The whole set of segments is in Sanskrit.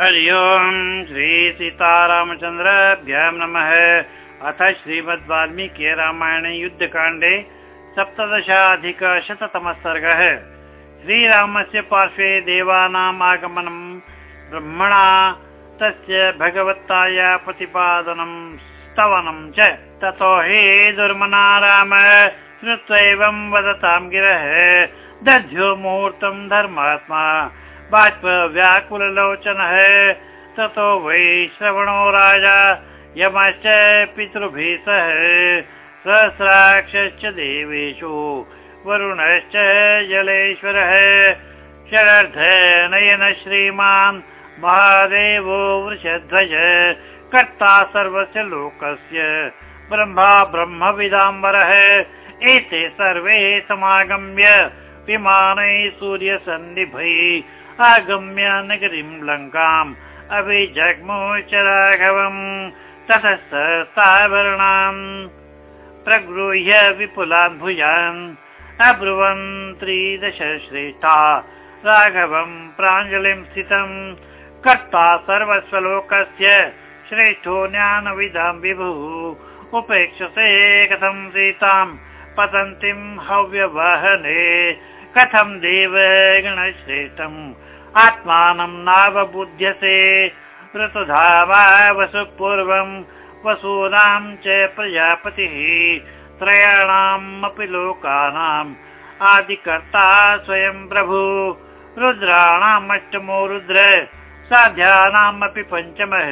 हरि ओम् सीतारामचन्द्रभ्य नमः। अथ श्रीमद् वाल्मीकि रामायणे युद्धकाण्डे सप्तदशाधिकशततमः सर्गः। श्रीरामस्य पार्श्वे देवानाम् आगमनम् ब्रह्मणा, तस्य भगवत्ताया प्रतिपादनं स्तवनं च। ततो हि दुर्मना राम श्रुत्वा एवं वदतां गिरः। दध्यो मुहूर्तं धर्मात्मा। बाष्पव्याकुललोचनः ततो वै श्रवणो राजा यमश्च पितृभिः सह सहस्राक्षश्च देवेषु वरुणश्च जलेश्वरः। शरर्थ नयन श्रीमान् महादेवो वृषध्वज कर्ता सर्वस्य लोकस्य ब्रह्मा ब्रह्मविदाम्बरः। एते सर्वे समागम्य विमानैः सूर्यसन्निभैः आगम्य नगरीं लङ्काम्। अभिजग्मुश्च राघवम् ततः स्थाभरणान् प्रगृह्य विपुलान् भुजान् अब्रुवन् त्रिदश श्रेष्ठा राघवम् प्राञ्जलिं स्थितम् कर्ता सर्वस्वलोकस्य श्रेष्ठो ज्ञानविधां विभुः। उपेक्षसे कथं सीताम् पतन्तीम् हव्यवहने। कथं देव गणश्रेष्ठम् आत्मानं नावबुध्यसे। ऋतुधावा वसु पूर्वं वसूनां च प्रजापतिः। त्रयाणाम् अपि लोकानाम् आदिकर्ता स्वयं प्रभु। रुद्राणाम् अष्टमो रुद्र साध्यानामपि पञ्चमः।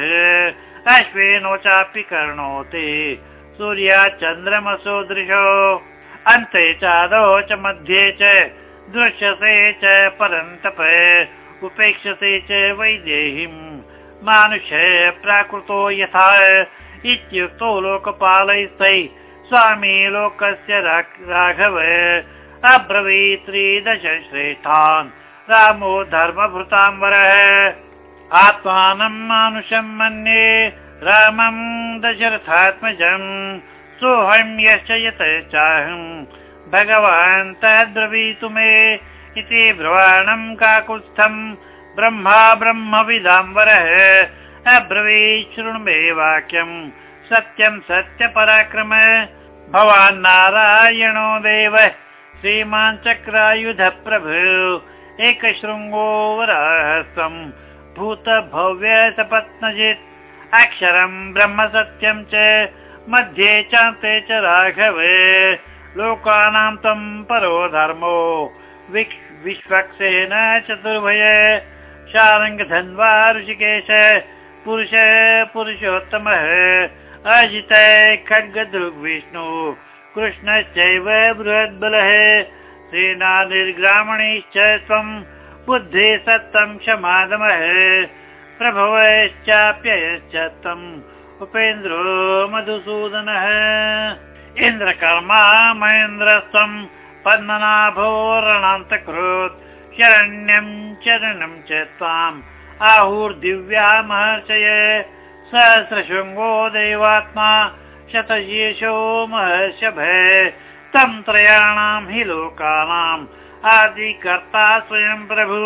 अश्विनो चापि कर्णोति सूर्या चन्द्रमसो दृशो। अन्ते चादौ च मध्ये च दृश्यसे च परन्तप उपेक्षसे च वैदेहीम्। मानुष प्राकृतो यथा इत्युक्तो लोकपालैस्तै। स्वामी लोकस्य राघव अब्रवीत् त्रिदश श्रेष्ठान् रामो धर्मभृताम्बरः। आत्मानं मानुषं मन्ये। रामं दशरथात्मजम्। सोऽहं यश्च यत चाहम् भगवान् तद्ब्रवीतु मे ब्रवाणं काकुत्स्थम् ब्रह्मा ब्रह्मविदाम्बरः अब्रवीत् शृणु मे वाक्यम् सत्यं सत्यपराक्रम। भवान् नारायणो देव। श्रीमान् चक्रायुध प्रभु एकशृङ्गो वराहस्वम् भूत भव्य सपत्नजित् अक्षरं ब्रह्म सत्यं च मध्ये चान्ते च राघव। लोकानां तं परो धर्मो विश्वक्सेन चतुर्भय शारङ्गधन्वा ऋषिकेश पुरुष पुरुषोत्तमः अजित खड्गदृग्विष्णु कृष्णश्चैव बृहद्बलः सेना निर्ग्रामणैश्च त्वं बुद्धे सत्तं क्षमादमः प्रभवश्चाप्ययश्च त्वम् उपेन्द्रो मधुसूदनः। इन्द्रकर्मा महेन्द्रस्त्वम् पद्मनाभोरणान्तकृत् शरण्यं चरणं च त्वाम् आहुर्दिव्या महर्षय सहस्रशृङ्गो देवात्मा शतशेषो महर्षभ तं त्रयाणां हि लोकानाम् आदिकर्ता स्वयं प्रभु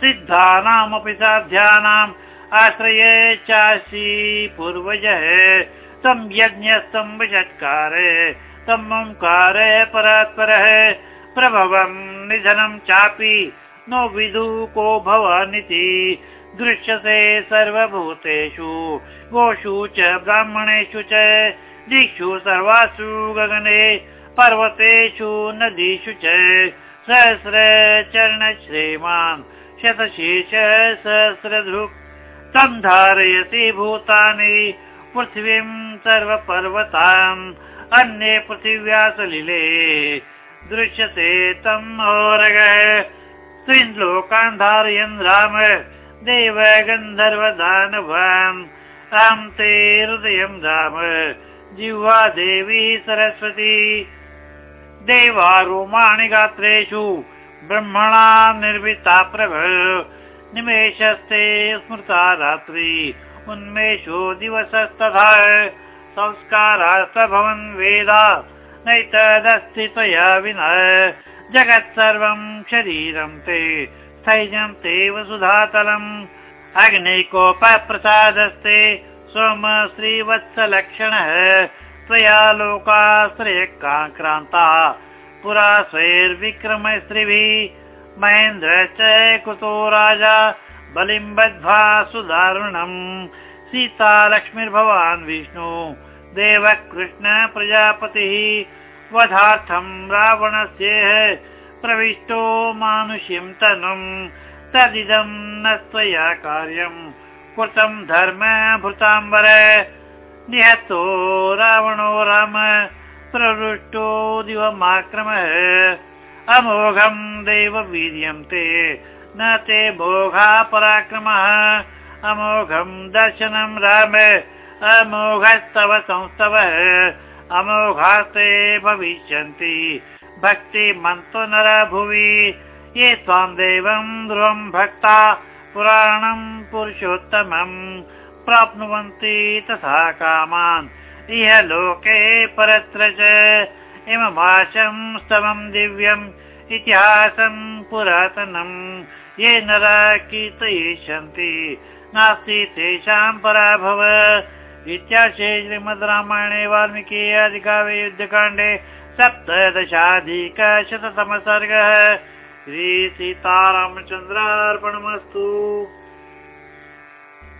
सिद्धानामपि साध्यानाम् आश्रये चासि पूर्वजः तं यज्ञस्तं विषत्कार तं ओङ्कार परात्परः प्रभवं निधनं चापि नो विदु को भवानिति दृश्यसे सर्वभूतेषु गोषु च ब्राह्मणेषु च दिक्षु सर्वासु गगने पर्वतेषु नदीषु च सहस्र चरण श्रीमान् शतशेष सहस्रधृक् तं धारयति भूतानि पृथिवीं सर्वपर्वताम् अन्ये पृथिव्या सलिले दृश्यते त्रिन् धारयन् राम देव गन्धर्व दानवान् तां ते हृदयं राम जिह्वा देवी सरस्वती। देवारोमाणि गात्रेषु ब्रह्मणा निर्मिता प्रभ। निमेषस्ते स्मृता रात्रि उन्मेषो दिवसस्तथा संस्कारास्त भवन् वेदा। नैतदस्ति त्वया विना। जगत् सर्वं शरीरं ते स्थैर्यं ते वसुधातलम्। अग्निकोपप्रसादस्ते सोम श्रीवत्सलक्षणः। त्वया लोकाश्रयक्रान्ता। पुरा स्वैर्विक्रमस्त्रिभिः। महेन्द्र च कुतो राजा। बलिं बद्ध्वा सुदारुणम् सीता लक्ष्मीर्भवान् विष्णु। देवः कृष्ण प्रजापतिः वधार्थम् रावणस्य प्रविष्टो मानुष्यं तनुम् तदिदं न त्वया कार्यम् कृतं धर्म भृताम्बर। निहतो रावणो राम। प्रवृष्टो दिवमाक्रमः। अमोघम् देव वीर्यन्ते न ते भोगा पराक्रमः अमोघम् दर्शनं राम अमोघस्तव संस्तवः अमोघास्ते भविष्यन्ति। भक्तिमन्तो नर भुवि ये त्वां देवं ध्रुवं भक्ता पुराणं पुरुषोत्तमम् प्राप्नुवन्ति तथा कामान्। इह लोके परत्र च इममाशं स्तवं दिव्यम् इतिहासं पुरातनम् ये नरा कीर्तयिष्यन्ति नास्ति तेषां पराभव। इत्याशे श्रीमद् रामायणे वाल्मीकि अधिकाव्ये युद्धकाण्डे सप्तदशाधिकशततमसर्गः। श्रीसीतारामचन्द्रार्पणमस्तु